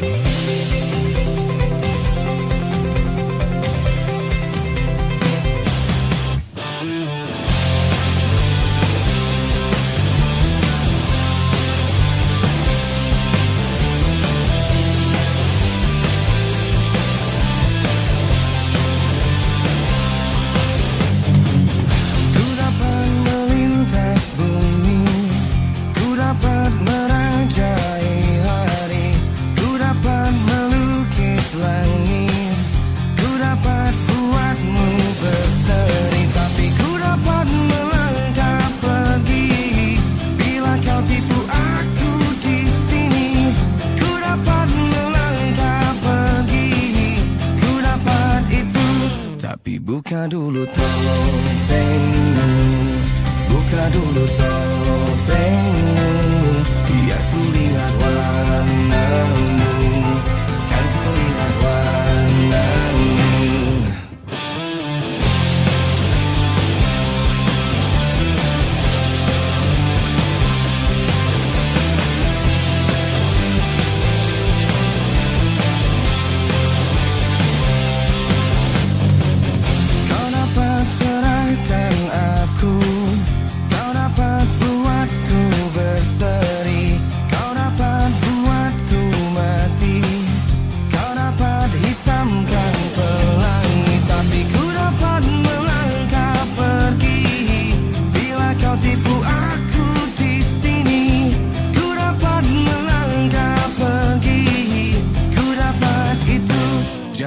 Bye. Buka dulu topengmu Buka dulu topengmu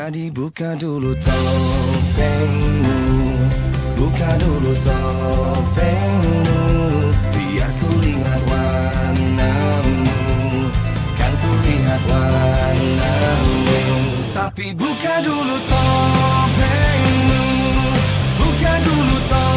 Jadi buka dulu topengmu. Buka dulu topengmu. Biar ku lihat warnamu. Kan ku lihat warnamu. Tapi buka dulu topengmu. Buka dulu topengmu.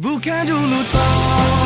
不堪入目痛